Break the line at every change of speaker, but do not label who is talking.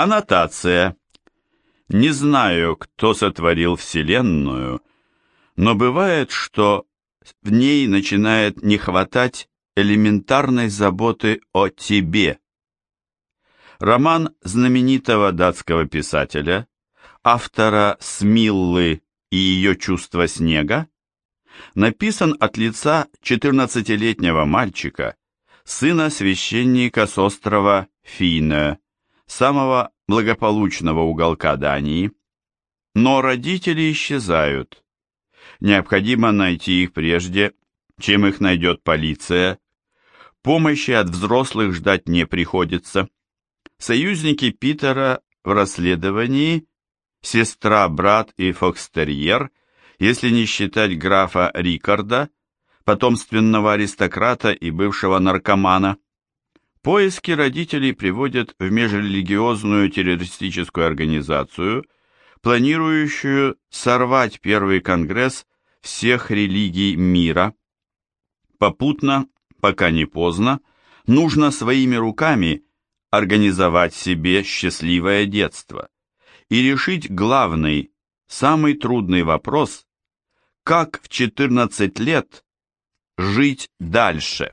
Аннотация. Не знаю, кто сотворил Вселенную, но бывает, что в ней начинает не хватать элементарной заботы о тебе. Роман знаменитого датского писателя, автора «Смиллы» и ее чувство снега, написан от лица 14-летнего мальчика, сына священника с острова Фине, самого благополучного уголка Дании. Но родители исчезают. Необходимо найти их прежде, чем их найдет полиция. Помощи от взрослых ждать не приходится. Союзники Питера в расследовании – сестра, брат и фокстерьер, если не считать графа Рикарда, потомственного аристократа и бывшего наркомана. Поиски родителей приводят в межрелигиозную террористическую организацию, планирующую сорвать первый конгресс всех религий мира. Попутно, пока не поздно, нужно своими руками организовать себе счастливое детство и решить главный, самый трудный вопрос, как в 14 лет жить дальше.